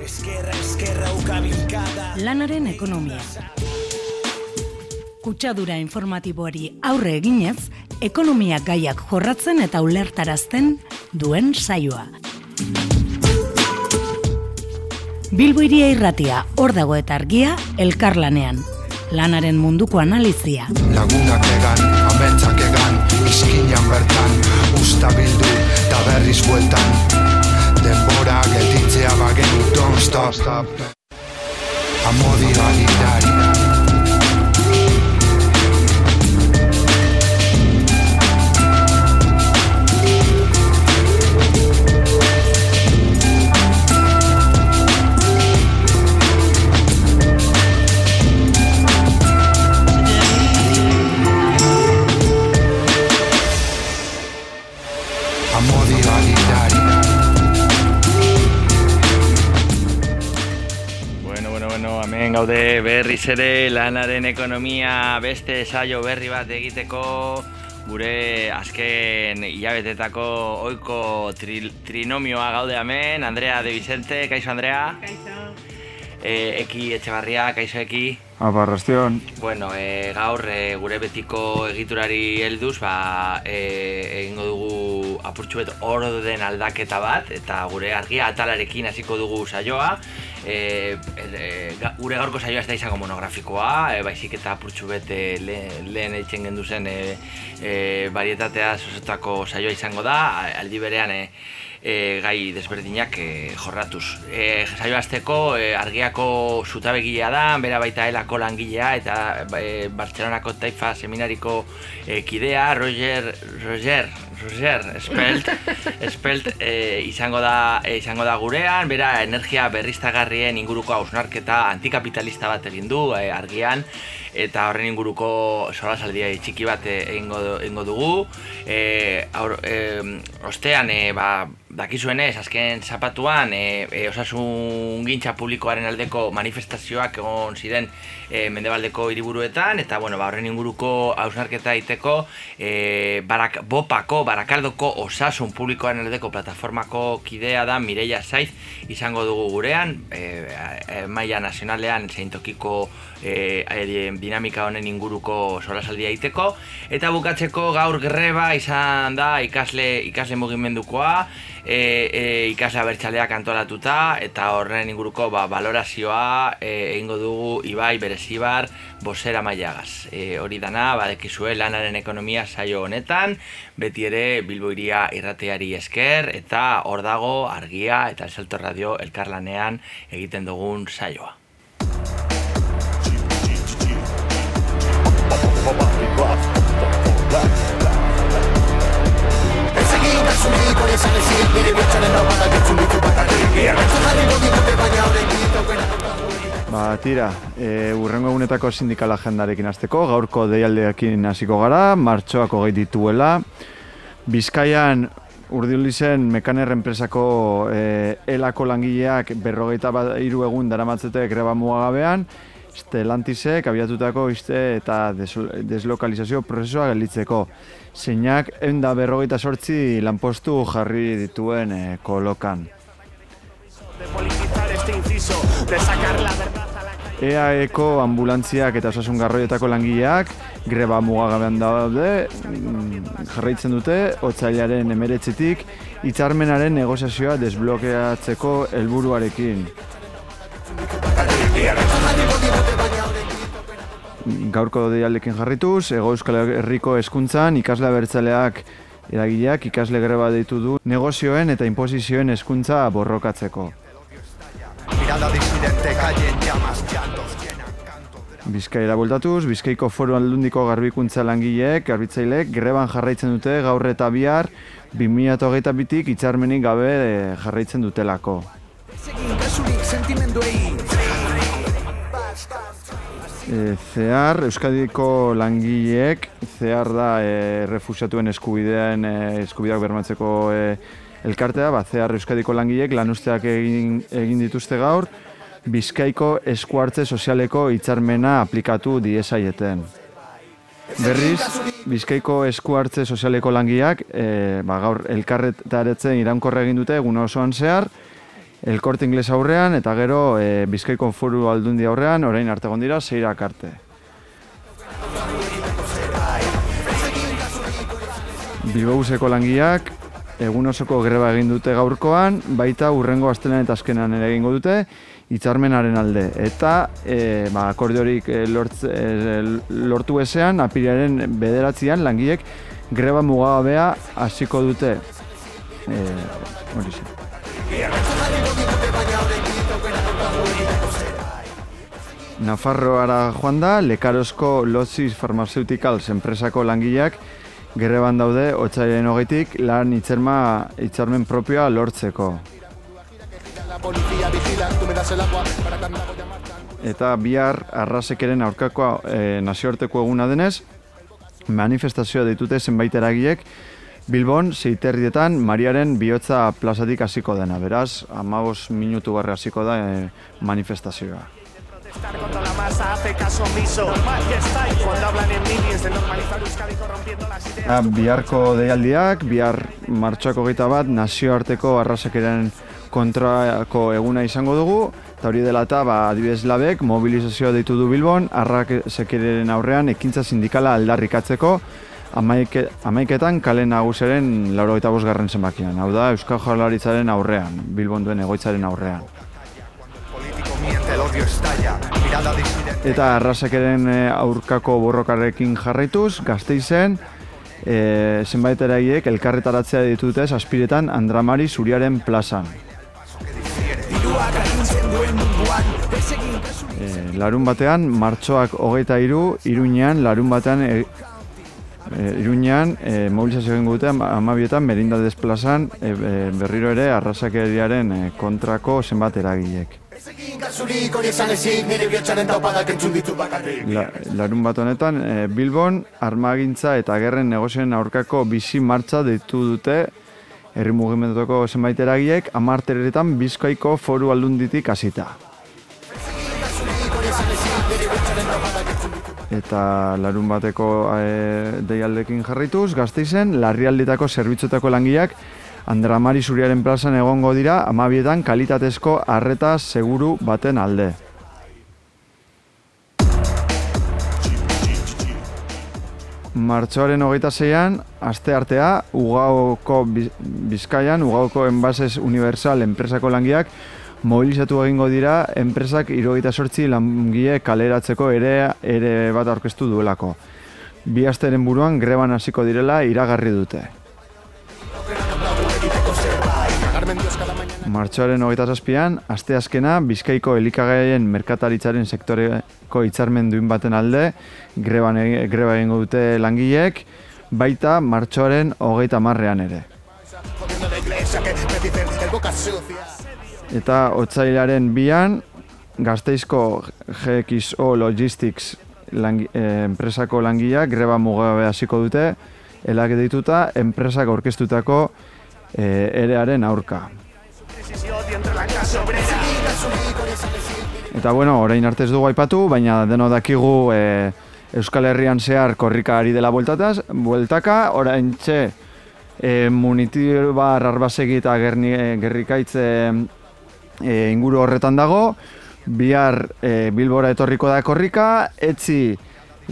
Eskerra, eskerra, ukabilkada Lanaren ekonomia. Kutsadura informatiboari aurre eginez, ekonomia gaiak jorratzen eta ulertarazten duen saioa. Bilbo iria irratia, hor dago eta argia, elkarlanean. Lanaren munduko analizia. Lagunak egan, ametsak egan, izkinan bertan Usta bildu, eta berriz bueltan Denbora say I'm don't stop. stop. I'm more the gaude berriz ere lanaren ekonomia beste saio berri bat egiteko gure azken hilabetetako oiko tri, trinomioa gaude hemen, Andrea de Vicente, kaixo Andrea? Kaixo. E, eki Etxebarria, kaixo Eki? Apa, rastion. Bueno, e, gaur e, gure betiko egiturari helduz, ba, e, egingo dugu apurtxu bet orden aldaketa bat, eta gure argia atalarekin hasiko dugu saioa. E, e, gure gaurko saioa ez da izango monografikoa, e, baizik eta apurtxu bet e, le- lehen eitzen gendu zen e, e, varietatea sosotako saioa izango da, aldi berean e, e, gai desberdinak e, jorratuz. E, saio azteko e, argiako zutabegilea da, bera baita elako langilea eta e, Bartzelonako taifa seminariko e, kidea, Roger, Roger, Roger, Spelt, Spelt e, izango da e, izango da gurean, bera energia berriztagarrien inguruko hausnarketa antikapitalista bat egin du e, argian eta horren inguruko solasaldia txiki bat egingo, egingo dugu. E, aur, e, ostean, e, ba, dakizuenez, azken zapatuan, e, e, osasun gintza publikoaren aldeko manifestazioak egon ziren e, mendebaldeko hiriburuetan, eta bueno, ba, horren inguruko hausnarketa egiteko e, barak, bopako, barakaldoko osasun publikoaren aldeko plataformako kidea da Mireia Saiz izango dugu gurean, e, e, maila nazionalean zeintokiko e, dinamika honen inguruko solasaldia egiteko eta bukatzeko gaur greba izan da ikasle ikasle mugimendukoa e, e, ikasle abertzaleak antolatuta eta horren inguruko ba, valorazioa e, egingo dugu Ibai Berezibar bosera mailagaz. E, hori dana, badekizue lanaren ekonomia saio honetan, beti ere Bilbo iria irrateari esker eta hor dago argia eta Salto Radio elkarlanean egiten dugun saioa. Ba, tira, e, urrengo egunetako sindikal agendarekin hasteko, gaurko deialdeekin hasiko gara, martxoak hogei dituela. Bizkaian urdiulizen mekaner enpresako e, elako langileak berrogeita bat hiru egun daramatzete greba mugagabean, Stellantisek abiatutako izte eta deslokalizazio prozesua gelditzeko. Zeinak eunda berrogeita sortzi lanpostu jarri dituen e, kolokan. De politizar este inciso, de sacar la verdad a la calle EAEko ambulantziak eta osasun garroietako langileak greba mugagabean daude, mm, jarraitzen dute, otzailaren emeretzitik, hitzarmenaren negoziazioa desblokeatzeko helburuarekin. Gaurko deialdekin jarrituz, Ego Euskal Herriko hezkuntzan ikasle abertzaleak eragileak ikasle greba deitu du negozioen eta inposizioen hezkuntza borrokatzeko. Bizkaira bultatuz, Bizkaiko foru aldundiko garbikuntza langileek, garbitzaileek, greban jarraitzen dute gaur eta bihar 2008 bitik hitzarmenik gabe eh, jarraitzen dutelako. Egin kasurik sentimenduei E, zehar, Euskadiko langileek, zehar da e, refusiatuen eskubideen e, eskubideak bermatzeko e, elkartea, ba, zehar Euskadiko langileek lanuzteak egin, egin dituzte gaur, Bizkaiko eskuartze sozialeko hitzarmena aplikatu diezaieten. Berriz, Bizkaiko eskuartze sozialeko langileak, e, ba, gaur elkarretaretzen iraunkorra egin dute egun osoan zehar, El Corte Ingles aurrean eta gero e, Bizkaiko Foru Aldundi aurrean orain arte egon dira seirak arte. Bilbobuseko langiak egun osoko greba egin dute gaurkoan, baita urrengo astelean eta azkenan ere egingo dute hitzarmenaren alde. Eta e, ba, akordiorik e, lortz, e, lortu ezean, apiriaren bederatzean langiek greba mugabea hasiko dute. E, hori Nafarroara joan da, Lekarozko Lotziz Pharmaceuticals enpresako langileak Gerreban daude, otxailen hogeitik, lan hitzerma hitzarmen propioa lortzeko. Eta bihar arrasekeren aurkakoa e, nazioarteko eguna denez, manifestazioa ditute zenbait eragiek, Bilbon, zeiterrietan, Mariaren bihotza plazatik hasiko dena. Beraz, amabos minutu garra hasiko da e, manifestazioa. Protestar contra la masa hace caso omiso. Normal que estáis cuando hablan en minis de normalizar Euskadi corrompiendo las ideas. Ah, biharko deialdiak, bihar martxoako geita bat, nazioarteko arrasakeren kontrako eguna izango dugu, eta hori dela eta, ba, adibidez labek, mobilizazioa deitu du Bilbon, arrasekeren aurrean ekintza sindikala aldarrikatzeko, amaike, amaiketan kale naguseren lauro eta bosgarren zenbakian. Hau da, Euskal Jaurlaritzaren aurrean, Bilbon duen egoitzaren aurrean. Eta arrasakeren eh, aurkako borrokarekin jarraituz, gazteizen, e, zenbait eraiek elkarretaratzea ditute aspiretan Andramari Zuriaren plazan. E, larun batean, martxoak hogeita iru, iruñean, larun batean, e, e, iruñean, e, mobilizazio egingo dute amabietan, merinda desplazan, e, berriro ere, arrasakeriaren kontrako zenbat eragilek. La, larun bat honetan, e, Bilbon, armagintza eta gerren negozioen aurkako bizi martxa deitu dute herri mugimenduko zenbait eragiek, amarteretan bizkaiko foru aldunditik hasita. Eta larun bateko e, deialdekin jarraituz, gazteizen, larrialdetako zerbitzuetako langileak Andramari Zuriaren plazan egongo dira amabietan kalitatezko arreta seguru baten alde. Martxoaren hogeita zeian, aste artea, Ugaoko Biz- Bizkaian, Ugaoko Enbases Universal enpresako langiak mobilizatu egingo dira enpresak irogeita sortzi langile kaleratzeko ere ere bat aurkeztu duelako. Bi asteren buruan greban hasiko direla iragarri dute. Martxoaren hogeita zazpian, aste azkena, Bizkaiko elikagaien merkataritzaren sektoreko hitzarmen duin baten alde, greban, egi- greba egingo dute langileek, baita martxoaren hogeita marrean ere. Eta otzailaren bian, Gazteizko GXO Logistics langi, eh, enpresako langileak greba mugabe hasiko dute, elak dituta enpresak aurkeztutako eh, erearen aurka. Eta bueno, orain arte ez dugu aipatu, baina deno dakigu e, Euskal Herrian zehar korrika ari dela bueltataz, bueltaka, orain txe e, munitibar arbasegi eta gerni, e, gerrikaitz e, e, inguru horretan dago, bihar e, Bilbora etorriko da korrika, etzi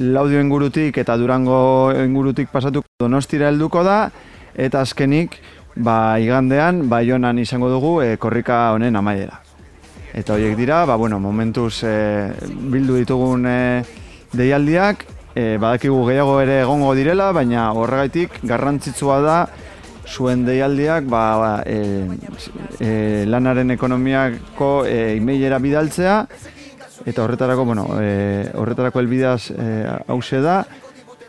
laudio ingurutik eta durango ingurutik pasatuko donostira helduko da, eta azkenik, ba, igandean, baionan izango dugu e, korrika honen amaiera. Eta horiek dira, ba, bueno, momentuz e, bildu ditugun e, deialdiak, e, badakigu gehiago ere egongo direla, baina horregaitik garrantzitsua da zuen deialdiak ba, e, e, lanaren ekonomiako e, emailera bidaltzea, eta horretarako, bueno, e, horretarako elbidaz e, hause da,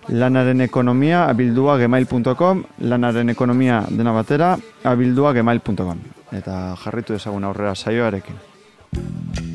lanaren ekonomia abildua gemail.com, lanaren ekonomia dena batera abildua gemail.com. Eta jarritu ezagun aurrera saioarekin. Thank you.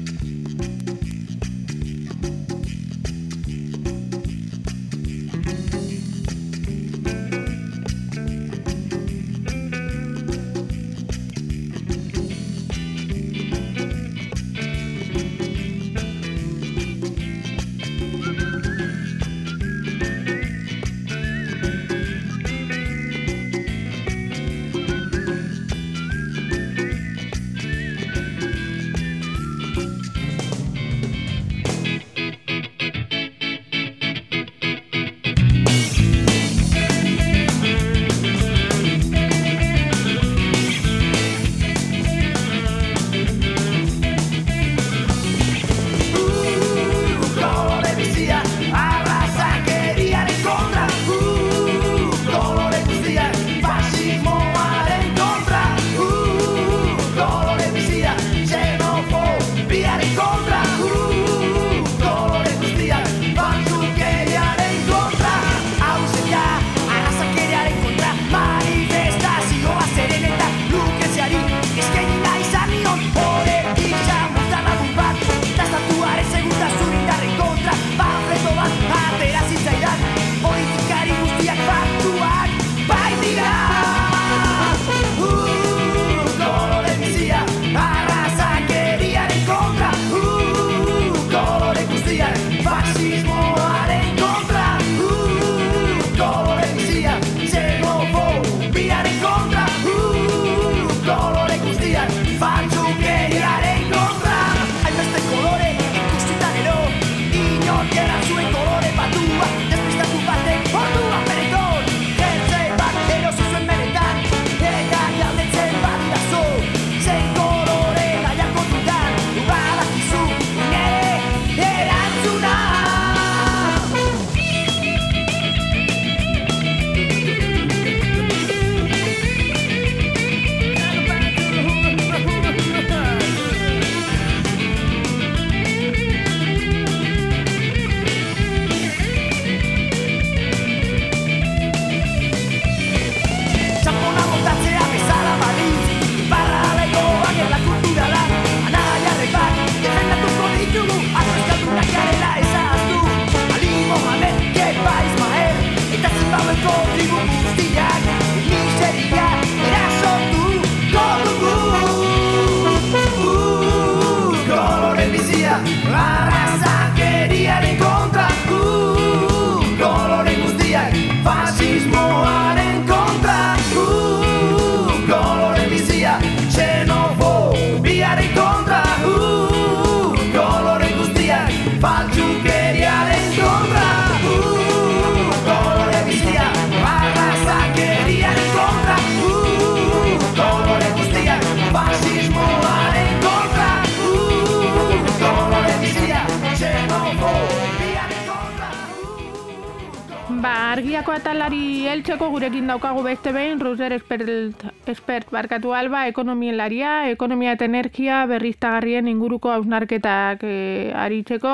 Barkatu alba, ekonomielaria, ekonomia eta energia berriztagarrien inguruko hausnarketak e, aritzeko.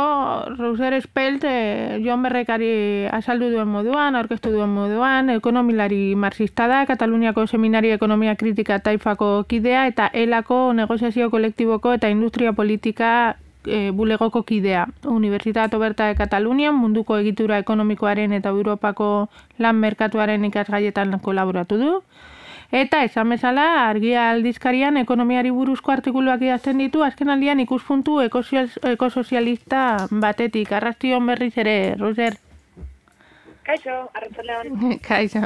Ruzer espert, e, Joan Berrekari asaldu duen moduan, aurkeztu duen moduan, ekonomilari marxista da, Kataluniako Seminari Ekonomia Kritika Taifako kidea eta elako negoziazio kolektiboko eta industria politika e, bulegoko kidea. Universitate Oberta de Katalunia munduko egitura ekonomikoaren eta Europako lan merkatuaren ikasgaietan kolaboratu du. Eta esan bezala, argia aldizkarian ekonomiari buruzko artikuluak idazten ditu, azken aldian ikuspuntu ekosozialista batetik. Arrastion berriz ere, Roser? Kaixo, arratzalean. Kaixo.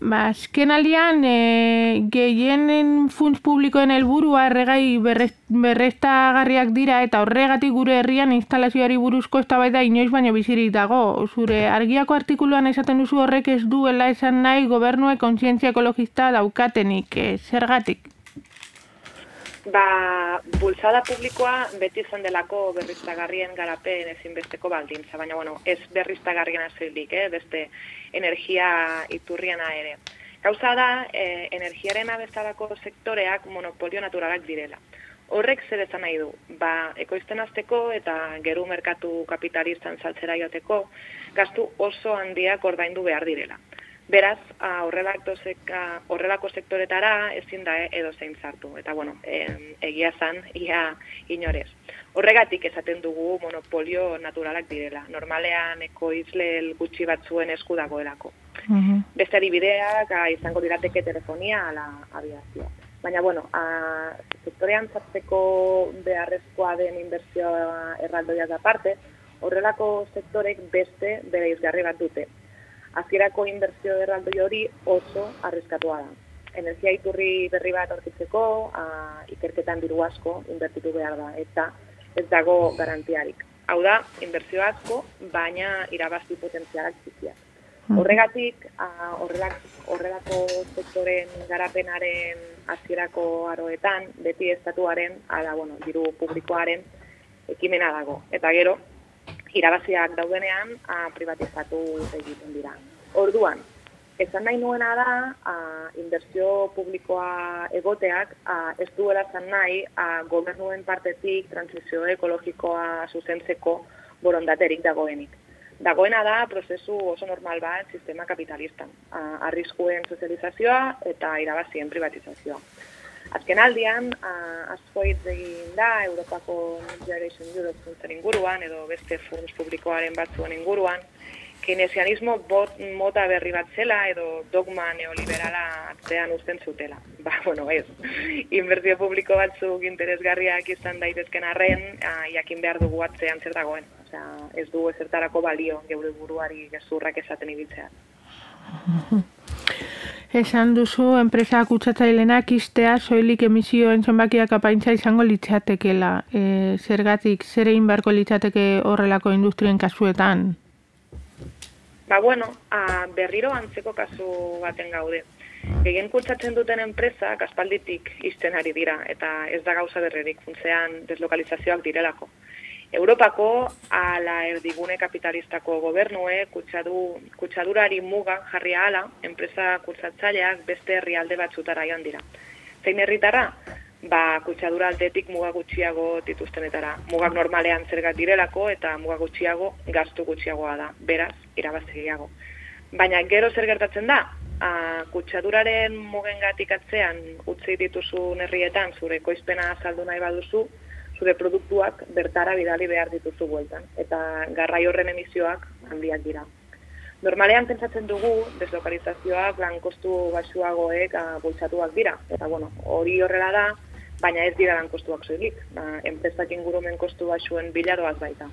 Ba, azken aldian, e, gehienen funts publikoen helburua erregai berreztagarriak dira eta horregatik gure herrian instalazioari buruzko eztabaida inoiz baino bizirik dago. Zure argiako artikuluan esaten duzu horrek ez duela esan nahi gobernue kontzientzia ekologista daukatenik, e, zergatik? Ba, bultzada publikoa beti izan delako berriztagarrien garapen ezinbesteko baldintza, baina bueno, ez berriztagarrien azilik, eh? beste energia iturriana ere. Gauza da, eh, energiaren abezalako sektoreak monopolio naturalak direla. Horrek zer esan nahi du, ba, ekoizten azteko eta geru merkatu kapitalistan saltzera joteko, gastu oso handiak ordaindu behar direla. Beraz, horrelako sektoretara ezin da edo zein zartu. Eta, bueno, egia zan, ia inorez. Horregatik esaten dugu monopolio naturalak direla. Normalean ekoizle gutxi batzuen esku dagoelako. Uh Beste adibideak izango dirateke telefonia ala abiazioa. Baina, bueno, a, sektorean zartzeko beharrezkoa den inbertsioa erraldoiak aparte, horrelako sektorek beste bere izgarri bat dute azierako inbertsio erraldoi hori oso arriskatua da. Energia iturri berri bat aurkitzeko, a, ikerketan diru asko inbertitu behar da, eta ez dago garantiarik. Hau da, inbertsio asko, baina irabazti potentzialak zikia. Hmm. Horregatik, horrelako sektoren garapenaren azierako aroetan, beti estatuaren, ala, bueno, diru publikoaren ekimena dago. Eta gero, irabaziak daudenean a, privatizatu egiten dira. Orduan, esan nahi nuena da, a, inbertsio publikoa egoteak, a, ez duela zan nahi, a, gobernuen partetik transizio ekologikoa zuzentzeko borondaterik dagoenik. Dagoena da, prozesu oso normal bat sistema kapitalistan. Arriskuen sozializazioa eta irabazien privatizazioa. Azken aldian, asko egin da, Europako Generation Europe funtzen inguruan, edo beste funts publikoaren batzuen inguruan, keynesianismo bot, mota berri bat zela, edo dogma neoliberala atzean usten zutela. Ba, bueno, ez. Inbertzio publiko batzuk interesgarriak izan daitezken arren, jakin behar dugu atzean zer dagoen. Osea, ez du ezertarako balio geure buruari gezurrak esaten ibiltzea. Esan duzu, enpresa kutsatzailenak istea soilik emisioen zenbakiak apaintza izango litzatekela. E, zergatik, zer egin beharko litzateke horrelako industrien kasuetan? Ba, bueno, a, berriro antzeko kasu baten gaude. Gehien kutsatzen duten enpresa, aspalditik izten ari dira, eta ez da gauza berrerik funtzean deslokalizazioak direlako. Europako ala erdigune kapitalistako gobernue kutsadu, kutsadurari muga jarri ala, enpresa kutsatzaileak beste herrialde batzutara joan dira. Zein herritara? Ba, kutsadura aldetik muga gutxiago dituztenetara. Mugak normalean zergat direlako eta muga gutxiago gaztu gutxiagoa da. Beraz, irabazigiago. Baina gero zer gertatzen da? A, kutsaduraren mugengatik atzean utzi dituzun herrietan zure koizpena azaldu nahi baduzu, zure produktuak bertara bidali behar dituzu bueltan. Eta garrai horren emisioak handiak dira. Normalean pentsatzen dugu, deslokalizazioak lan kostu basuagoek bultzatuak dira. Eta bueno, hori horrela da, baina ez dira lan kostuak zoilik. Ba, enpresak ingurumen kostu basuen biladoaz baita.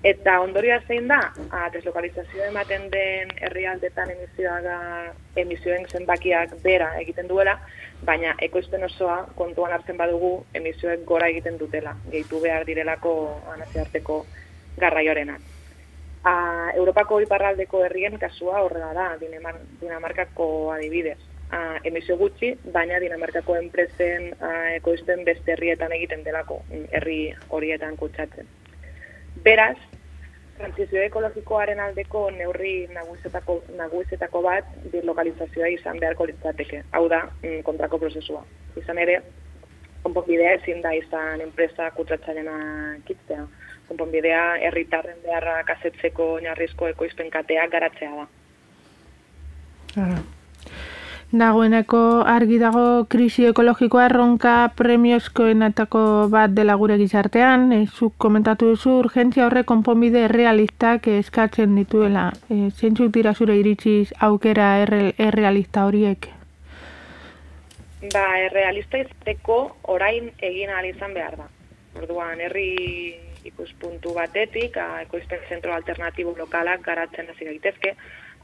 Eta ondorioa zein da, a, deslokalizazioa ematen den herrialdetan emisioen zenbakiak bera egiten duela, baina ekoizpen osoa kontuan hartzen badugu emisioek gora egiten dutela, gehitu behar direlako anaziarteko garraiorenak. A, Europako iparraldeko herrien kasua horrela da, Dinamarkako adibidez. A, emisio gutxi, baina Dinamarkako enpresen a, ekoizten beste herrietan egiten delako, herri horietan kutsatzen. Beraz, Trantzizio ekologikoaren aldeko neurri nagusetako, nagusetako bat birlokalizazioa izan beharko litzateke. Hau da, mm, kontrako prozesua. Izan ere, konponbidea ezin da izan enpresa kutratzailena kitzea. Konponbidea herritarren beharra kasetzeko oinarrizko ekoizpen kateak garatzea da. Dagoeneko argi dago krisi ekologikoa erronka premiozkoenetako bat dela gure gizartean, e, zuk komentatu duzu urgentzia horre konponbide errealistak eskatzen dituela. E, zeintzuk dira zure iritsiz aukera erre, errealista horiek? Ba, errealista izateko orain egin ahal izan behar da. Orduan, herri ikuspuntu batetik, ekoizpen zentro alternatibo lokalak garatzen hasi gaitezke,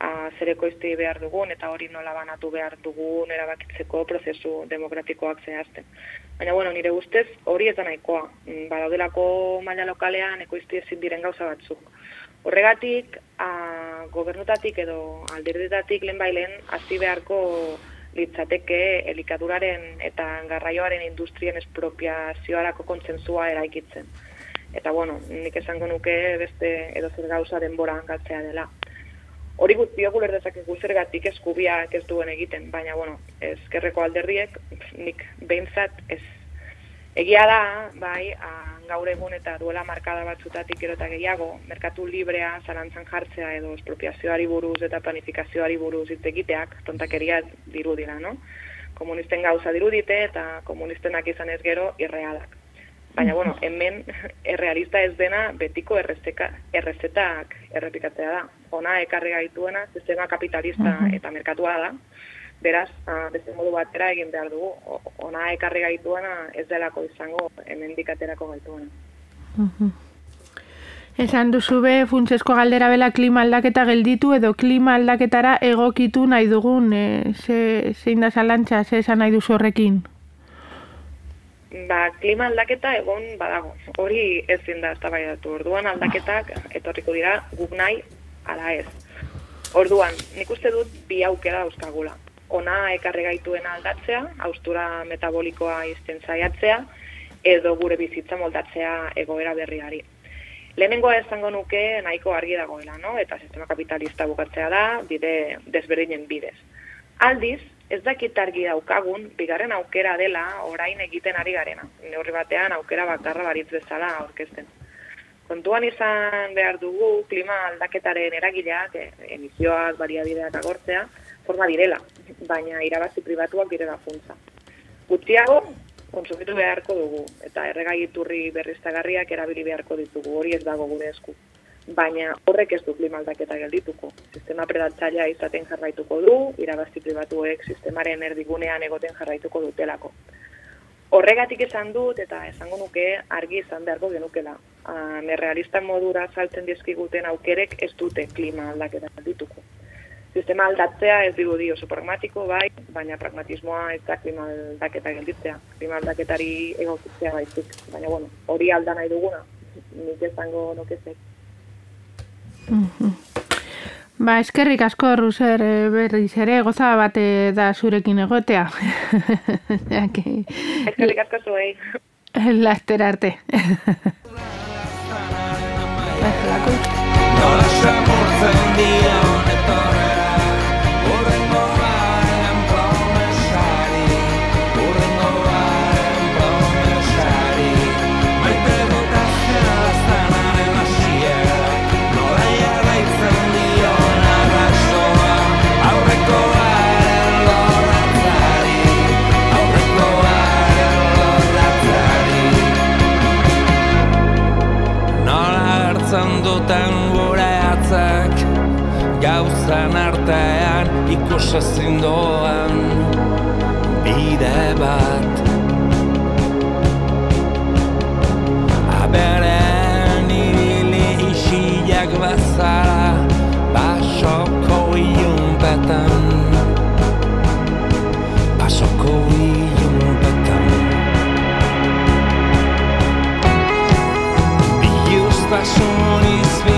a, zer ekoizti behar dugun eta hori nola banatu behar dugun erabakitzeko prozesu demokratikoak zehazten. Baina, bueno, nire ustez hori ez da nahikoa. Mm, Badaudelako maila lokalean ekoizti ezin diren gauza batzuk. Horregatik, a, gobernutatik edo aldirdetatik lehen bailen, hasi beharko litzateke elikaduraren eta garraioaren industrien espropiazioarako kontzentzua eraikitzen. Eta bueno, nik esango nuke beste edo zer gauza denbora galtzea dela. Hori guztiok uler dezakegu zergatik eskubiak ez duen egiten, baina bueno, ezkerreko alderriek nik behintzat ez Egia da, bai, a, gaur egun eta duela markada batzutatik gero eta gehiago, merkatu librea zalantzan jartzea edo espropiazioari buruz eta planifikazioari buruz hitz egiteak, tontakeria dirudira, no? Komunisten gauza dirudite eta komunistenak izan ez gero irrealak. Baina, bueno, hemen errealista ez dena betiko errezeka, errezetak errepikatzea da. Ona ekarri gaituena, sistema kapitalista eta merkatua da. Beraz, a, beste modu batera egin behar dugu. O- Ona ekarri gaituena ez delako izango hemen dikaterako gaituena. Esan duzu be, funtsesko galdera bela klima aldaketa gelditu edo klima aldaketara egokitu nahi dugun, e, ze, zein da zalantza, ze esan nahi duzu horrekin? Ba, klima aldaketa egon badago. Hori ezin da eztabaidatu. Orduan aldaketak etorriko dira guk nahi ala ez. Orduan, nik uste dut bi aukera dauzkagula. Ona ekarri gaituen aldatzea, haustura metabolikoa izten saiatzea, edo gure bizitza moldatzea egoera berriari. Lehenengoa esango nuke nahiko argi dagoela, no? Eta sistema kapitalista bukatzea da, bide desberdinen bidez. Aldiz, ez dakit argi daukagun, bigarren aukera dela orain egiten ari garena. Neurri batean aukera bakarra baritz bezala aurkezten. Kontuan izan behar dugu klima aldaketaren eragileak, eh, emisioak, bariabideak agortzea, forma direla, baina irabazi pribatuak direla funtza. Gutxiago, konsumitu beharko dugu, eta erregai iturri berriztagarriak erabili beharko ditugu, hori ez dago gure esku. Baina horrek ez du klima aldaketa geldituko. Sistema predatzailea izaten jarraituko du, irabazi pribatuek sistemaren erdigunean egoten jarraituko dutelako. Horregatik esan dut eta esango nuke argi izan beharko genukela. Merrealistak modura saltzen dizkiguten aukerek ez dute klima aldaketa dituko. Sistema aldatzea ez dirudi oso pragmatiko bai, baina pragmatismoa ez da klima aldaketa gelditzea. Klima aldaketari egokitzea baizik. Baina bueno, hori alda nahi duguna. Nik esango nukezek. Ba, eskerrik asko, Ruser, e, berriz ere, goza bate da zurekin egotea. Eskerrik asko zuei. Laster arte. Nola samurtzen Skoša sindolan bide bat A berelni vili is így veszel Pasakoljunk beten Pasakoljunk beten Bijusztáson is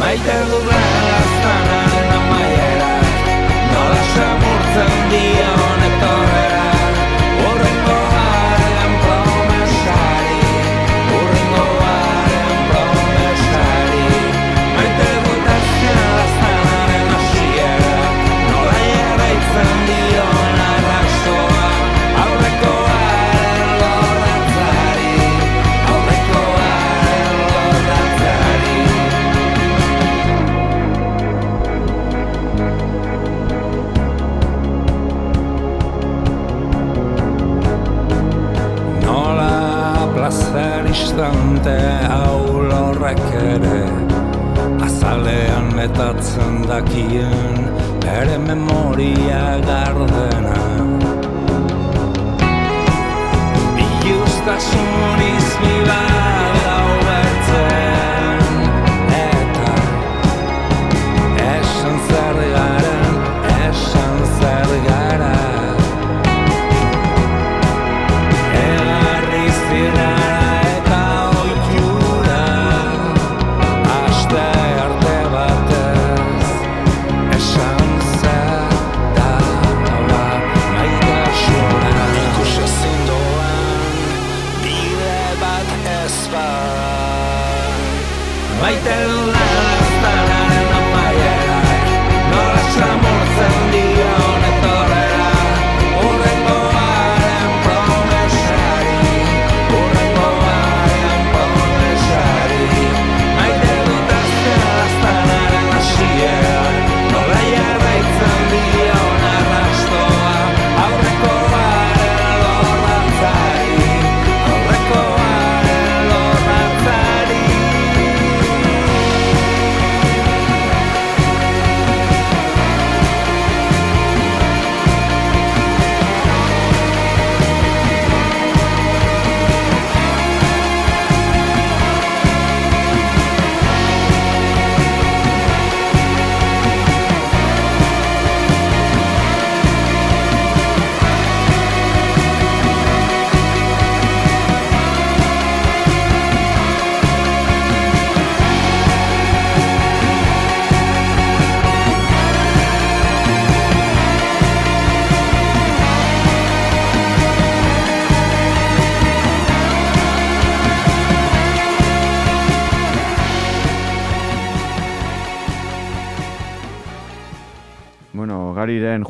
dudan gaztanaren amaiera Nola samurtzen dion metatzen dakien bere memoria gardena. Bilustasun izmi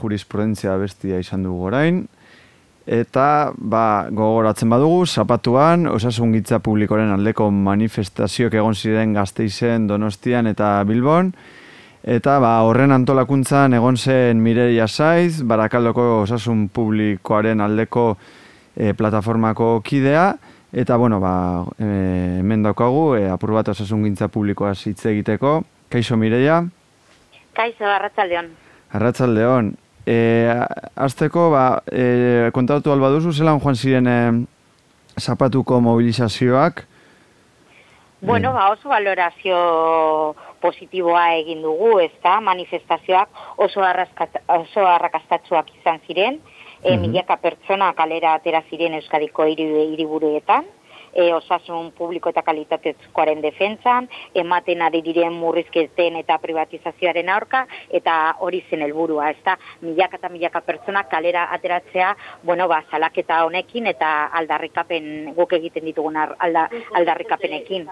jurisprudentzia bestia izan dugu orain, eta ba, gogoratzen badugu, zapatuan, osasungitza publikoren aldeko manifestazioak egon ziren gazteizen, donostian eta bilbon, eta ba, horren antolakuntzan egon zen Mireia Saiz, Barakaldoko osasun publikoaren aldeko e, plataformako kidea, eta bueno, ba, e, hemen daukagu, e, apur bat osasungintza publikoa hitz egiteko. Kaixo Mireia? Kaixo, arratsaldeon. Arratzaldeon. E, azteko, ba, e, kontatu alba duzu, zelan joan ziren e, zapatuko mobilizazioak? Bueno, ba, oso valorazio positiboa egin dugu, ezta? Manifestazioak oso, arraskat, oso arrakastatsuak izan ziren, e, milaka pertsona kalera atera ziren Euskadiko hiri, hiriburuetan, e, osasun publiko eta kalitatezkoaren defentsan, ematen ari diren murrizketen eta privatizazioaren aurka, eta hori zen helburua, ezta milaka eta milaka pertsona kalera ateratzea, bueno, ba, salaketa honekin eta aldarrikapen guk egiten ditugun alda, aldarrikapenekin.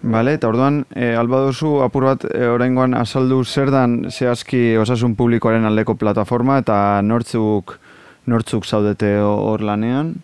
Bale, eta orduan, e, alba duzu apur bat e, oraingoan azaldu zer dan zehazki osasun publikoaren aldeko plataforma eta nortzuk, nortzuk zaudete hor lanean?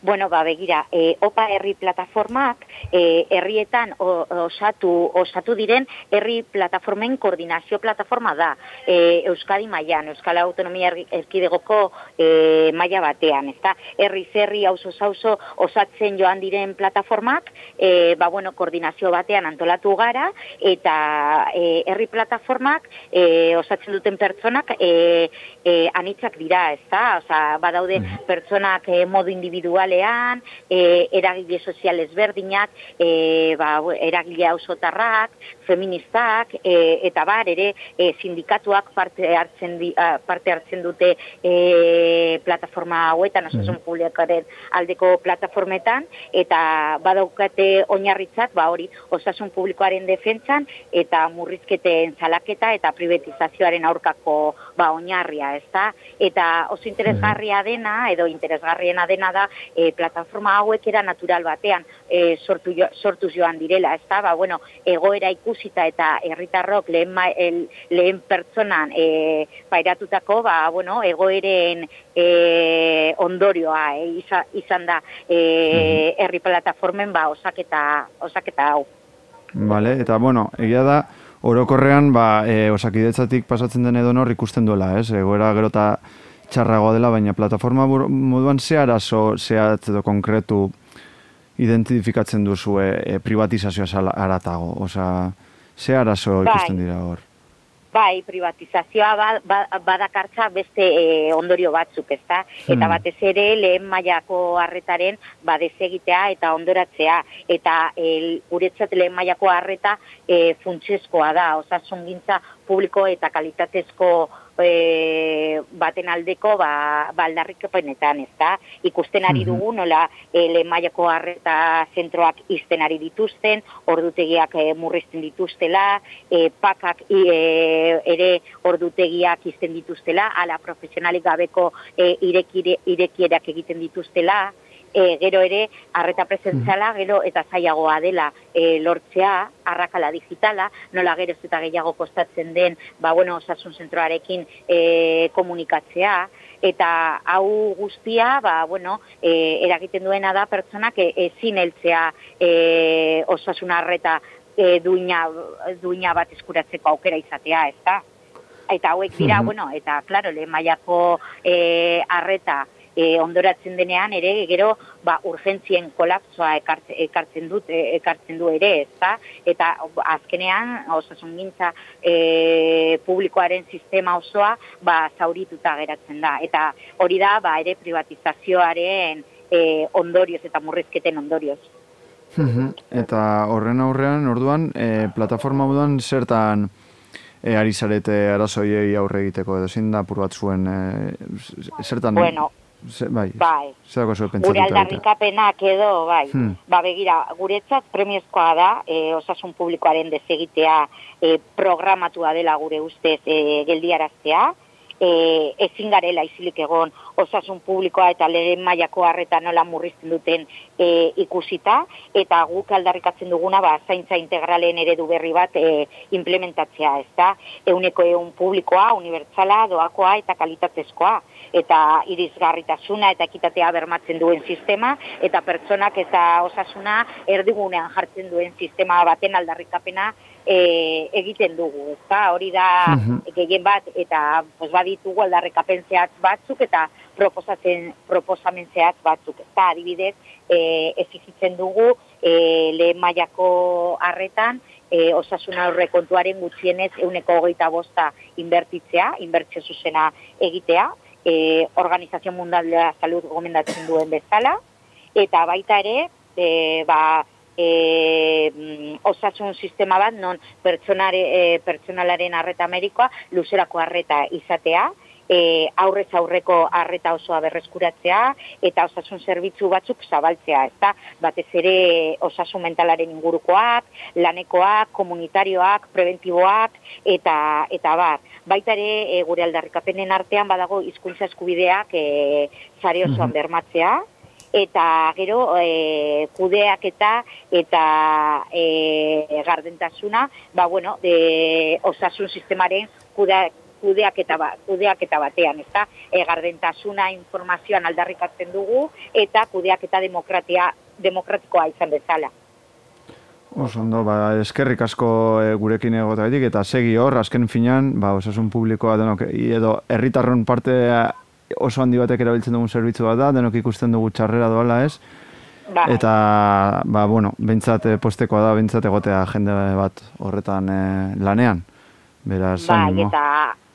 Bueno, ba, begira, e, OPA herri plataformak e, herrietan osatu, osatu diren herri plataformen koordinazio plataforma da. E, Euskadi mailan, Euskal Autonomia Erkidegoko e, maila batean, ezta? Herri zerri auzo auzo osatzen joan diren plataformak, e, ba, bueno, koordinazio batean antolatu gara, eta e, herri plataformak e, osatzen duten pertsonak e, e, anitzak dira, ez da? Osa, badaude pertsonak e, modu individualean, e, eragile sozial ezberdinak, e, ba, eragile ausotarrak, feministak, e, eta bar, ere, e, sindikatuak parte hartzen, di, parte hartzen dute e, plataforma hauetan, osasun publikoaren aldeko plataformetan, eta badaukate oinarritzat, ba hori, osasun publikoaren defentsan, eta murrizketen salaketa, eta privatizazioaren aurkako ba, oinarria, ez da? Eta oso interesgarria dena, edo interesgarriena dena da, e, plataforma hauek era natural batean e, sortu, jo, sortu joan direla, ez da? Ba, bueno, egoera ikusita eta herritarrok lehen, ma, el, lehen pertsonan e, pairatutako, ba, bueno, egoeren e, ondorioa e, iza, izan da e, herri plataformen ba, osaketa, osaketa hau. Vale, eta bueno, egia da, orokorrean, ba, e, osakidetzatik pasatzen den edo nor ikusten duela, ez? Egoera gero eta txarragoa dela, baina plataforma moduan ze arazo, zehatz edo konkretu identifikatzen duzu e, e, privatizazioa aratago, osea, ze arazo Bai. ikusten dira hor? Bai, privatizazioa ba, ba, badakartza beste e, ondorio batzuk, ezta? Eta Hmm. batez ere lehen mailako harretaren ba desegitea eta ondoratzea eta el, guretzat lehen mailako harreta e, funtsezkoa da, osasungintza publiko eta kalitatezko e, baten aldeko ba, ba aldarrikapenetan, ezta? Ikusten ari Mhm. dugu nola e, lehen mailako harreta zentroak izten ari dituzten, ordutegiak e, murrizten dituztela, e, pakak e, ere ordutegiak izten dituztela, ala profesionalik gabeko e, irekire, irekierak egiten dituztela, e, gero ere arreta presentziala gero eta zailagoa dela e, lortzea, arrakala digitala, nola gero ez eta gehiago kostatzen den, ba bueno, osasun zentroarekin e, komunikatzea, eta hau guztia, ba, bueno, e, eragiten duena da pertsonak e, ezin heltzea e, osasun arreta e, duina, duina bat eskuratzeko aukera izatea, ez da? Eta hauek dira, Mhm. bueno, eta, klaro, lehen mailako e, arreta e, ondoratzen denean, ere, gero, ba, urgentzien kolapsoa ekartzen, ekartzen dut, e, ekartzen du ere, ez da? Eta azkenean, osasun gintza e, publikoaren sistema osoa, ba, zaurituta geratzen da. Eta hori da, ba, ere privatizazioaren e, ondorioz eta murrizketen ondorioz. Eta horren aurrean, orduan, e, plataforma moduan zertan e, ari zarete arazoiei aurre egiteko edo zein da apur bat zuen e, zertan... Bueno, ze, bai, bai. zer dago zuen Gure pentsatuta egitea? aldarrikapenak edo, bai, Hmm. ba begira, guretzat premiozkoa da, e, osasun publikoaren desegitea e, programatua dela gure ustez e, geldiaraztea, e, ezin garela isilik egon osasun publikoa eta lehen mailako harreta nola murrizten duten e, ikusita, eta guk aldarrikatzen duguna ba, zaintza integralen eredu berri bat e, implementatzea, ez da? Euneko eun publikoa, unibertsala, doakoa eta kalitatezkoa, eta irisgarritasuna eta ekitatea bermatzen duen sistema, eta pertsonak eta osasuna erdigunean jartzen duen sistema baten aldarrikapena e, egiten dugu, ezta? Hori da Mhm. gehien bat eta pues baditugu aldarrikapen zehatz batzuk eta proposatzen proposamen zehatz batzuk, ezta? Adibidez, eh exigitzen dugu eh lehen mailako harretan e, osasun aurre kontuaren gutxienez euneko hogeita bosta inbertitzea, inbertsio zuzena egitea, e, Organizazio Mundial de Salud gomendatzen duen bezala, eta baita ere, e, ba, e, osasun sistema bat non pertsonare, e, pertsonalaren arreta medikoa luzerako arreta izatea, e, aurrez aurreko arreta osoa berreskuratzea eta osasun zerbitzu batzuk zabaltzea, ezta? Batez ere osasun mentalaren ingurukoak, lanekoak, komunitarioak, preventiboak eta eta bar. Baita ere e, gure aldarrikapenen artean badago hizkuntza eskubideak e, sare osoan Mhm. bermatzea eta gero e, kudeak eta eta e, gardentasuna, ba bueno, de osasun sistemaren kudeak kudeaketa ba, kudeaketa batean, ezta? E, gardentasuna informazioan aldarrikatzen dugu eta kudeaketa demokratia demokratikoa izan bezala. Oso ondo, ba, eskerrik asko e, gurekin egotagatik eta segi hor, azken finan, ba, osasun publikoa denok, edo herritarron parte oso handi batek erabiltzen dugun zerbitzu bat da, denok ikusten dugu txarrera doala ez, Bai. eta, ba, bueno, behintzat eh, postekoa da, behintzat egotea jende bat horretan eh, lanean, beraz, Bai, eta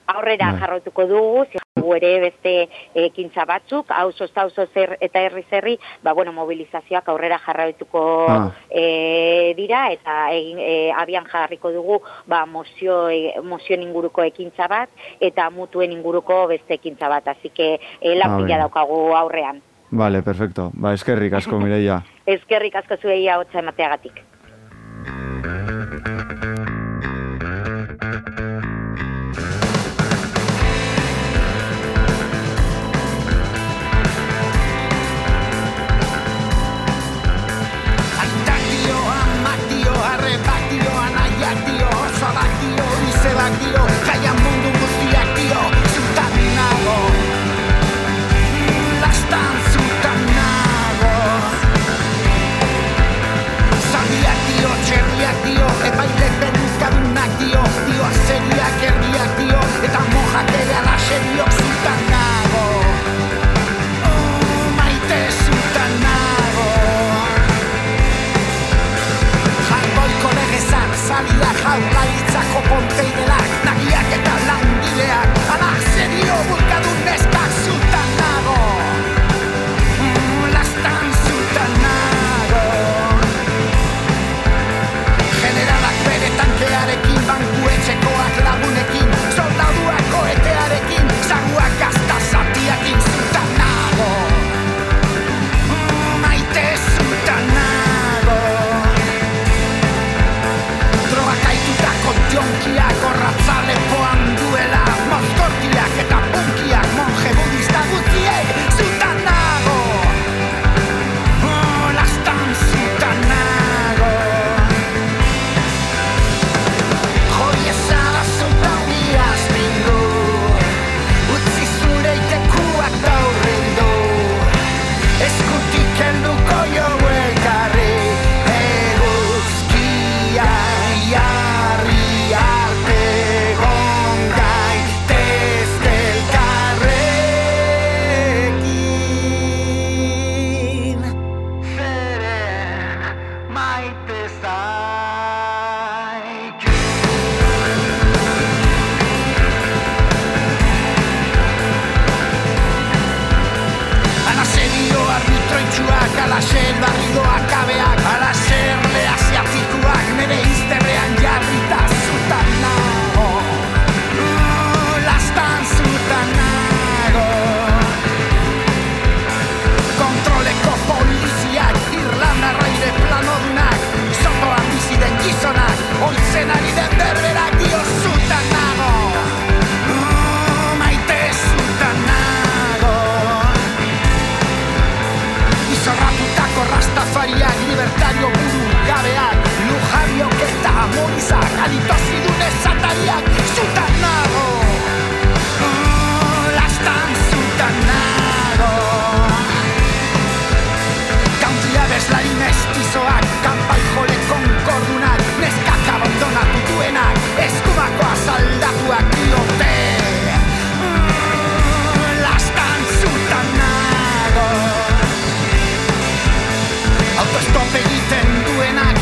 aurrera Bai. jarrautuko dugu, baditugu ere beste ekintza batzuk, auzo auzo zer eta herri zerri, ba bueno, mobilizazioak aurrera jarraituko Ah. e, dira eta egin e, abian jarriko dugu ba mozio e, mozioen inguruko ekintza bat eta mutuen inguruko beste ekintza bat. Así que e, lan Ah, daukagu aurrean. Vale, perfecto. Ba, eskerrik asko, Mireia. Ezkerrik asko zuei hotza emateagatik. Egiten duenak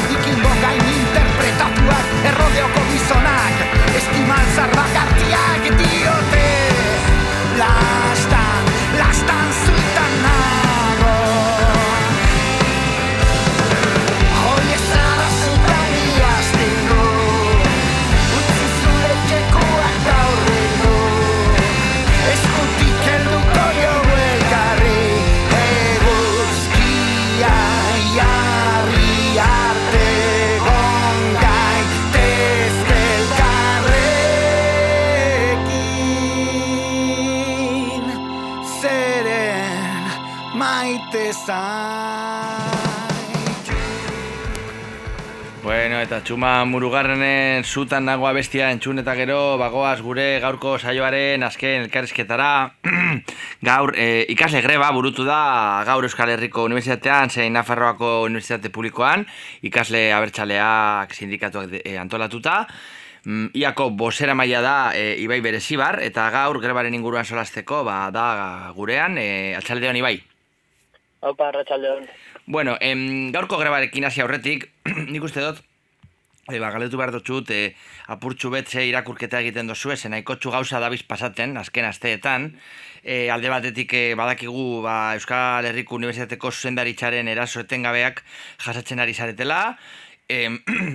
txuma murugarrenen zutan nagoa bestia entzun eta gero bagoaz gure gaurko saioaren azken elkarrizketara. gaur e, ikasle greba burutu da gaur Euskal Herriko Unibertsitatean zein Nafarroako Unibertsitate Publikoan ikasle abertzaleak sindikatuak de- e, antolatuta. Mm, Iako bosera maila da e, Ibai Berezibar eta gaur grebaren inguruan solasteko ba, da gurean e, atxaldeon Ibai. Opa. Bueno, em, gaurko grebarekin hasi aurretik, nik uste dut, E, ba, galetu behar dutxut, e, apurtxu betze irakurketa egiten dozu, zen nahikotxu gauza dabiz pasaten, azken asteetan, e, alde batetik e, badakigu ba, Euskal Herriko Unibertsitateko zuzendaritzaren eraso etengabeak jasatzen ari zaretela, e,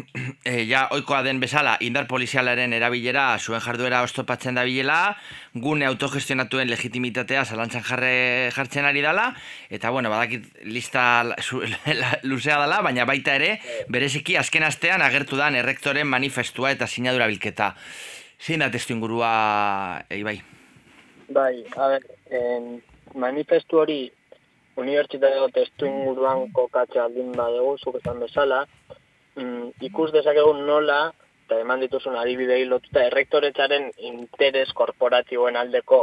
e, ja oikoa den bezala indar polizialaren erabilera zuen jarduera oztopatzen dabilela, gune autogestionatuen legitimitatea zalantzan jarre, jartzen ari dala, eta bueno, badakit lista zu- la- luzea dala, baina baita ere, bereziki azken astean agertu dan errektoren manifestua eta sinadura bilketa. Zein da testu ingurua, Ibai? Bai, a ber, en, manifestu hori unibertsitateko testu inguruan kokatzea aldin badegu, zuk esan bezala, mm, ikus dezakegun nola, eta eman dituzun adibidei lotuta, errektoretzaren interes korporatiboen aldeko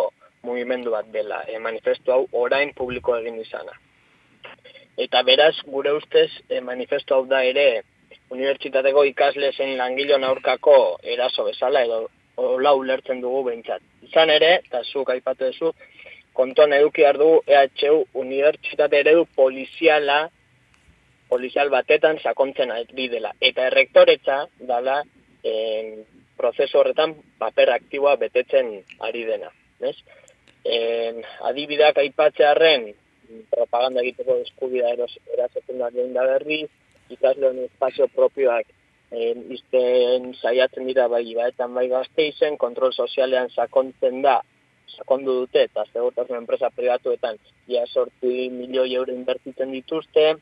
mugimendu bat dela, e, manifestu hau orain publiko egin izana. Eta beraz, gure ustez, e, manifestu hau da ere, unibertsitateko ikasle zein langileon aurkako eraso bezala, edo hola ulertzen dugu behintzat. Izan ere, eta zuk aipatu duzu, kontuan eduki dugu EHU unibertsitate eredu poliziala, polizial batetan sakontzen ari dela. Eta errektoretza dala en, prozesu horretan paper aktiboa betetzen ari dena. Ez? En, adibideak aipatzearen propaganda egiteko eskubida eros, erazaten da da berriz, ikasleon espazio propioak en, izten saiatzen dira bai baetan bai gazteizen, kontrol sozialean sakontzen da, sakondu dute eta segurtasun enpresa pribatuetan ja sorti milioi euro inbertitzen dituzte,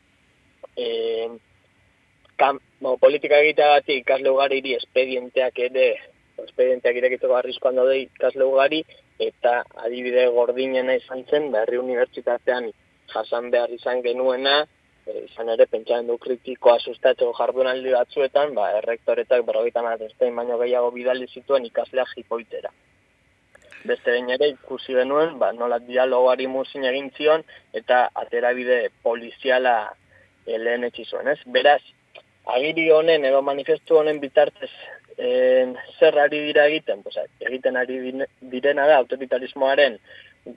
e, kam, bo, politika egiteagatik ikasle ugariri espedienteak ere, espedienteak irekitzeko arriskoan daude ikasle ugari, eta adibide gordinena izan zen, berri unibertsitatean jasan behar izan genuena, e, izan ere pentsamendu kritikoa sustatzeko jardunaldi batzuetan, ba, errektoretak berrogeita mazestein baino gehiago bidali zituen ikaslea jipoitera. Beste behin ere ikusi genuen, ba, nola dialogoari muzin egin zion, eta aterabide poliziala lehen zuen, ez? Beraz, agiri honen edo manifestu honen bitartez en, zer ari dira egiten, pues, egiten ari direna da autoritarismoaren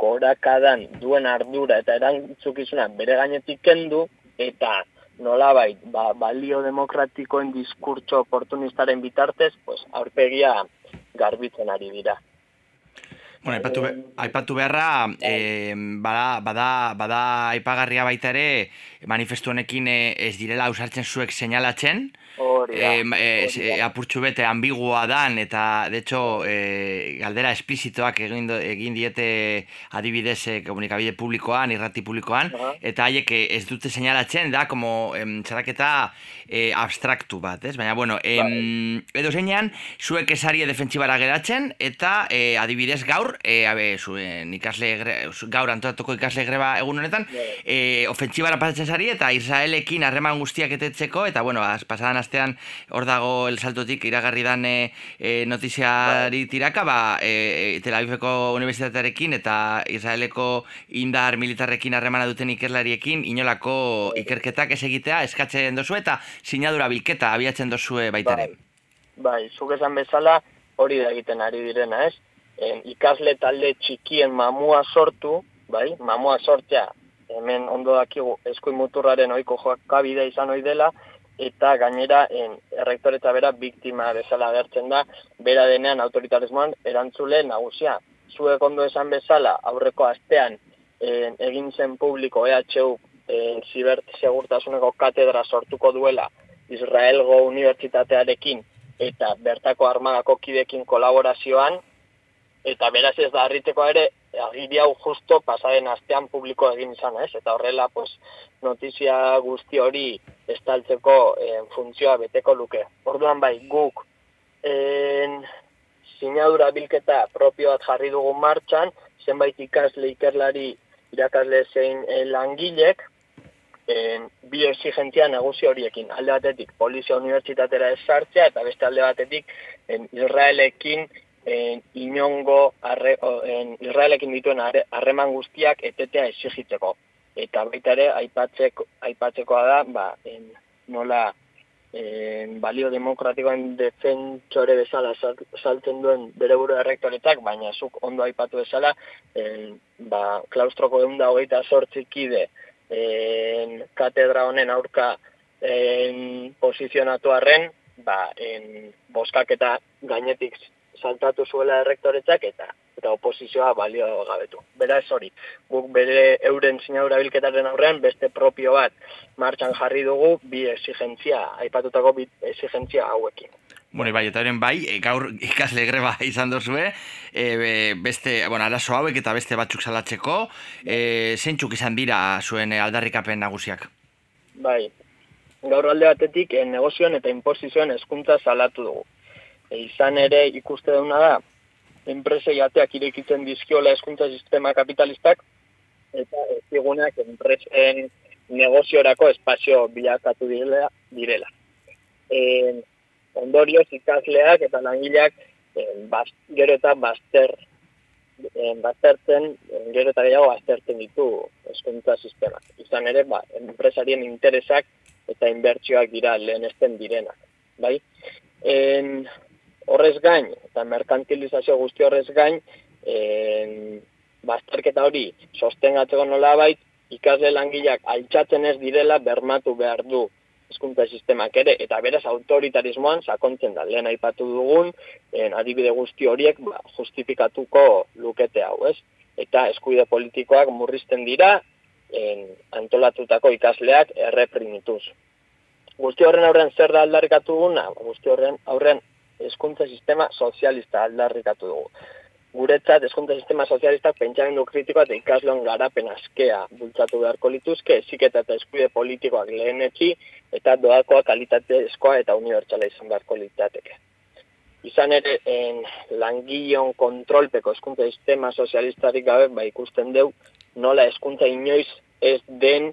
gorakadan duen ardura eta erantzukizuna bere gainetik kendu eta nolabait ba, balio demokratikoen diskurtso oportunistaren bitartez pues, aurpegia garbitzen ari dira. Bueno, aipatu, be, aipatu beharra, eh, bada, bada, bada aipagarria baita ere, manifestu honekin eh, ez direla ausartzen zuek seinalatzen, Hori da, eh, apurtxu bete ambigua dan, eta de hecho eh, galdera espizitoak egin, egin diete adibidez eh, komunikabide publikoan, irrati publikoan, eta haiek ez dute seinalatzen, da, como em, txaraketa eh, abstraktu bat, ez? Baina, bueno, em, edo zeinean, zuek esari defentsibara geratzen, eta eh, adibidez gaur, eh, abe, zuen ikasle, gre, gaur antolatuko ikasle greba egun honetan, eh, ofentsibara pasatzen zari, eta Israelekin harreman guztiak etetzeko, eta, bueno, pasadan astean hor dago el saltotik iragarri dan e, notiziari tiraka, ba, e, Tel Aviveko Unibertsitatearekin eta Israeleko indar militarrekin harremana duten ikerlariekin inolako ikerketak ez egitea eskatzen dozu eta sinadura bilketa abiatzen dozue baita ere. Bai, zuk esan bezala hori da egiten ari direna, ez? En, ikasle talde txikien mamua sortu, bai, mamua sortzea, hemen ondo dakigu eskuin muturraren ohiko joakabidea izan ohi dela, eta gainera en, errektoretza bera biktima bezala agertzen da, bera denean autoritarismoan erantzule nagusia. Zuek ondo esan bezala, aurreko astean en, egin zen publiko EHU en, zibertsegurtasuneko katedra sortuko duela Israelgo unibertsitatearekin eta bertako armadako kidekin kolaborazioan, eta beraz ez da harriteko ere, agiri hau justo pasaren astean publiko egin izan, ez? Eta horrela, pues, notizia guzti hori estaltzeko eh, funtzioa beteko luke. Orduan bai, guk en, sinadura bilketa propio bat jarri dugu martxan, zenbait ikasle ikerlari irakasle zein eh, langilek, en, bi exigentzia nagusi horiekin. Alde batetik, polizia unibertsitatera ez sartzea, eta beste alde batetik, en, Israelekin en, inongo arre, en, Israelekin dituen arre- harreman guztiak etetea exigitzeko. Eta baita ere, aipatzeko, aipatzekoa da, ba, en, nola en, balio demokratikoen defentsore bezala sal- saltzen duen bere buru errektoretak, baina zuk ondo aipatu bezala, en, ba, klaustroko egun hogeita sortzi kide en, katedra honen aurka en, posizionatu arren, ba, en, boskaketa gainetik saltatu zuela errektoretzak eta eta oposizioa balio gabetu. Beraz hori, guk bere euren sinadura bilketaren aurrean beste propio bat martxan jarri dugu bi exigentzia, aipatutako bi exigentzia hauekin. Bueno, bai, eta horren bai, e, gaur ikasle greba izan dozue, e, be- beste, bueno, arazo hauek eta beste batzuk salatzeko, e, zeintzuk izan dira zuen e, aldarrikapen nagusiak? Bai, gaur alde batetik eh, negozioen eta inposizioen hezkuntza salatu dugu. E, izan ere ikuste duna da, enpresei ateak irekitzen dizkiola hezkuntza sistema kapitalistak, eta ezigunak enpresen negoziorako espazio bilakatu direla. direla. E, ondorioz ikasleak eta langileak e, bas, gero eta bazter en, baztertzen, en, gero eta gehiago baztertzen ditu hezkuntza sistemak. Izan ere, ba, enpresarien interesak eta inbertsioak dira lehenesten direnak. Bai? En, horrez gain, eta merkantilizazio guzti horrez gain, en, bazterketa hori sostengatzeko nolabait, ikasle langileak altxatzen ez direla bermatu behar du hezkuntza sistemak ere, eta beraz autoritarismoan sakontzen da. Lehen aipatu dugun, en, adibide guzti horiek ba, justifikatuko lukete hau, ez? Eta eskubide politikoak murrizten dira, en, antolatutako ikasleak erreprimituz. Guzti horren aurrean zer da aldarrikatu duguna? Ba, Guzti horren aurrean hezkuntza sistema sozialista aldarrikatu dugu. Guretzat, hezkuntza sistema sozialistak pentsamendu kritikoa eta ikasleon garapen askea bultzatu beharko lituzke, eziketa eta eskubide politikoak lehenetzi, eta doakoa kalitatezkoa eta unibertsala izan beharko litzateke. Izan ere, en, langileon kontrolpeko hezkuntza sistema sozialistarik gabe, ba ikusten deu, nola hezkuntza inoiz ez den,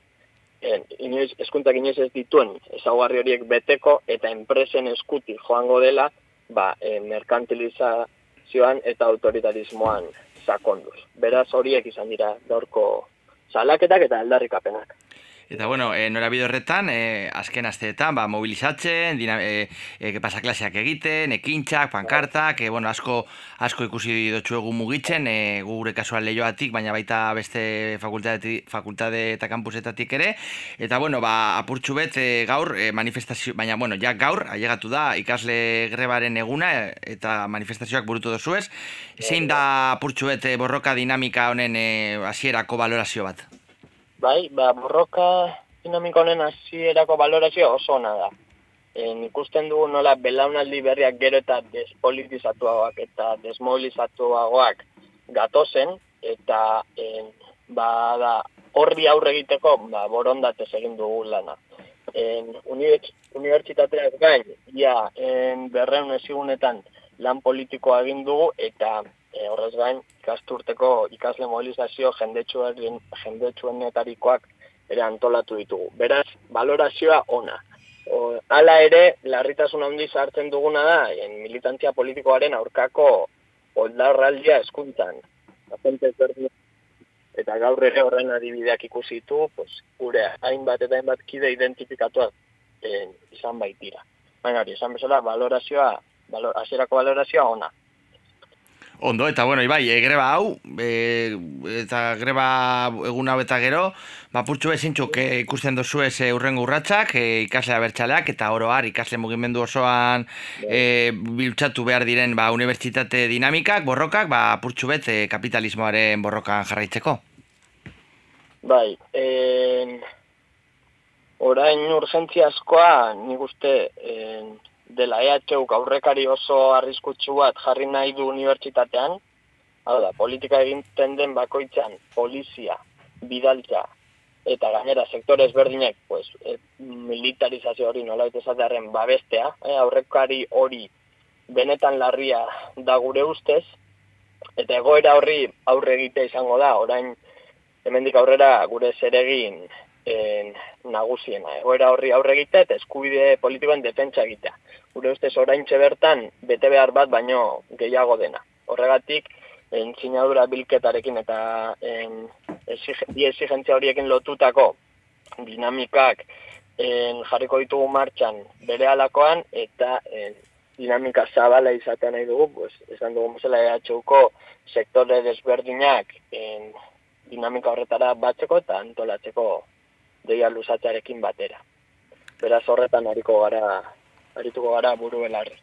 en, inoiz, hezkuntzak inoiz ez dituen ezaugarri horiek beteko, eta enpresen eskuti joango dela, ba, eh, merkantilizazioan eta autoritarismoan sakonduz. Beraz horiek izan dira gaurko salaketak eta aldarrikapenak. Eta bueno, e, norabide horretan, e, azken asteetan, ba, mobilizatzen, dina, e, e, pasaklaseak egiten, ekintxak, pankartak, e, bueno, asko, asko ikusi dotxu egun mugitzen, e, gu gure kasuan lehioatik, baina baita beste fakultate, fakultate eta kampusetatik ere. Eta bueno, ba, apurtxu bet e, gaur e, manifestazio, baina bueno, ja gaur, ailegatu da, ikasle grebaren eguna e, eta manifestazioak burutu dozuez. Zein da apurtxu bet borroka dinamika honen hasierako valorazio bat? Bai, ba, borroka dinamika honen hasierako valorazio oso ona da. En, ikusten dugu nola belaunaldi berriak gero eta despolitizatuagoak eta desmobilizatuagoak gatozen, eta en, ba, da, horri aurre egiteko ba, borondatez egin dugu lana. En, uniberts, unibertsitateaz gain, ja, en, berreun ezigunetan lan politikoa egin dugu, eta e, horrez gain, ikasturteko ikasle mobilizazio jendetsuaren jendetsuenetarikoak ere antolatu ditugu. Beraz, valorazioa ona. O, hala ere, larritasun handi sartzen duguna da, en militantzia politikoaren aurkako oldarraldia eskuntzan. Eta gaur ere horren adibideak ikusi ditu, pues, gure hainbat eta hainbat kide identifikatuak en, izan baitira. Baina hori, esan bezala, valorazioa, valor, valorazioa ona. Ondo, eta bueno, ibai, e, greba hau, e, eta greba egun hau eta gero, purtsu bezintzuk e, ikusten dozu ez e, urrengo urratsak, e, ikasle abertzaleak, eta oroar ikasle mugimendu osoan e, biltzatu behar diren ba, unibertsitate dinamikak, borrokak, ba, purtsu bet e, kapitalismoaren borrokan jarraitzeko. Bai, en, orain urgentziazkoa nik uste en, dela EHUk aurrekari oso arriskutsu bat jarri nahi du unibertsitatean, hau da, politika egiten den bakoitzan polizia, bidaltza, eta gainera sektore ezberdinek pues, e, militarizazio hori nola esatearen babestea, eh, aurrekari hori benetan larria da gure ustez, eta egoera horri aurre egitea izango da, orain hemendik aurrera gure zeregin en, nagusiena. Egoera horri aurre egitea eta eskubide politikoen defentsa egitea. Gure ustez oraintxe bertan bete behar bat baino gehiago dena. Horregatik, en, sinadura bilketarekin eta en, exigentzia horiekin lotutako dinamikak en, jarriko ditugu martxan bere alakoan eta en, dinamika zabala izatea nahi dugu, pues, esan dugu bezala EHUko sektore desberdinak en, dinamika horretara batzeko eta antolatzeko deia luzatzearekin batera. Beraz horretan hariko gara arituko gara buru belarri.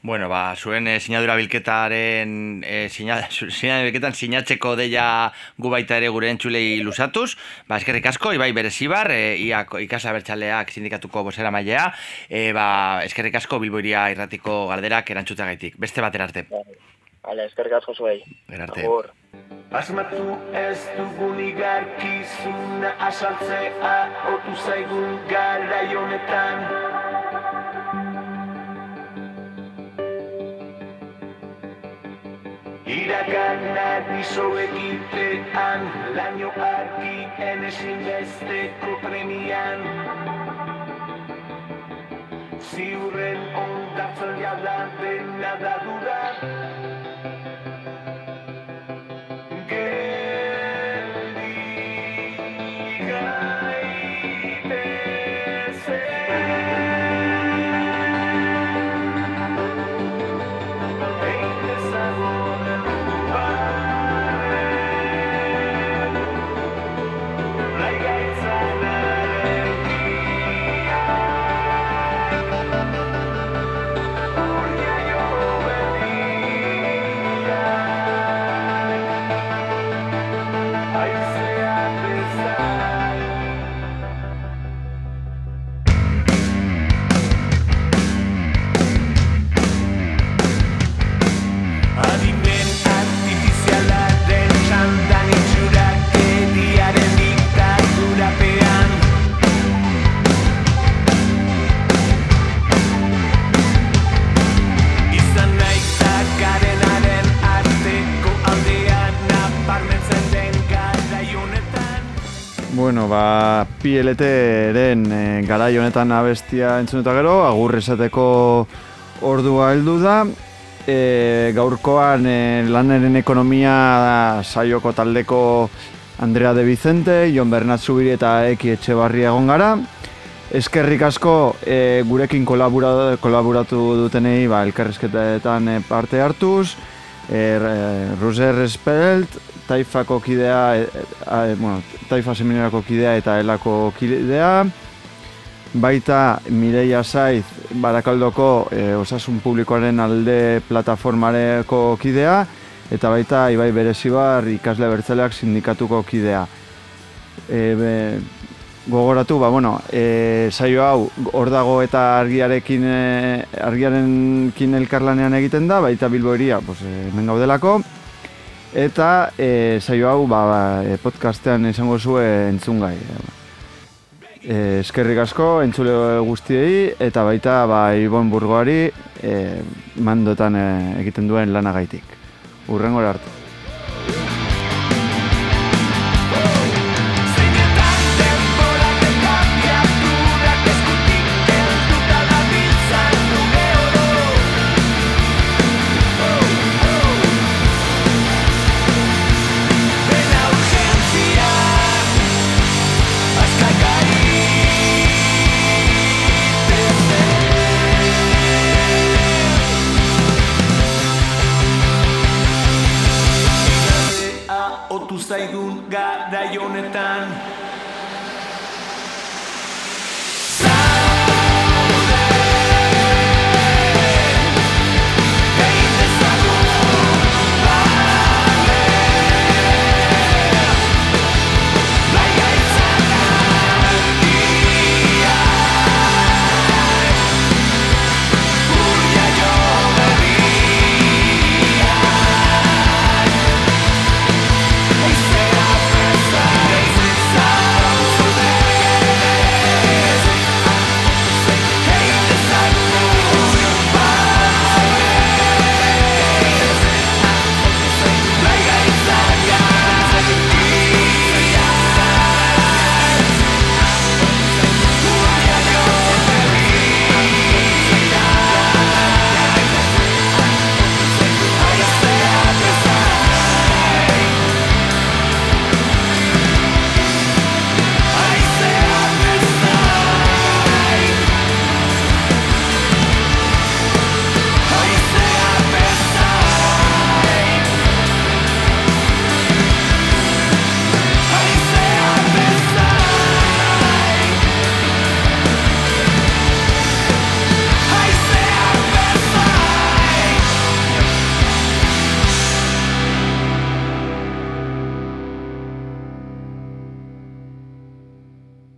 Bueno, ba, zuen e, sinadura bilketaren, e, sina, sinadura bilketan sinatzeko deia gu baita ere gure entzulei lusatuz. Ba, eskerrik asko, Ibai Berezibar, e, ia ikasla bertxaleak sindikatuko bosera mailea. E, ba, eskerrik asko Bilboiria irratiko galderak erantzuteagaitik. Beste batera arte. Vale, eskerrik asko zuei. Gerarte. Agur. Asmatu ez dugun igarkizuna asaltzea otu zaigun garai honetan. Iraganak diso egitean Laino argien ezinbesteko premian. Ziurren ondartzen jadan dena Bueno, ba, PLT-eren e, garai honetan abestia entzun eta gero, agur esateko ordua heldu da. E, gaurkoan e, laneren ekonomia saioko taldeko Andrea de Vicente, Jon Bernat Zubiri eta Eki Etxebarri egon gara. Eskerrik asko e, gurekin kolabora, kolaboratu dutenei ba, elkarrezketetan e, parte hartuz. E, e, Ruser Spelt, Taifako kidea, e, e, bueno, Taifa seminarako kidea eta elako kidea. Baita Mireia Saiz Barakaldoko e, osasun publikoaren alde plataformareko kidea eta baita Ibai Berezibar ikasle bertzaleak sindikatuko kidea. E, be, gogoratu, ba, bueno, e, saio hau hor dago eta argiarekin e, argiarenkin elkarlanean egiten da, baita Bilboeria, pues, e, hemen gaudelako. Eta e, saio hau ba, ba, e, podcastean izango zue entzungai. E, eskerrik asko entzule guztiei eta baita ba, Ibon Burgoari e, mandotan e, egiten duen lanagaitik. Urrengora arte. zaigun duen honetan.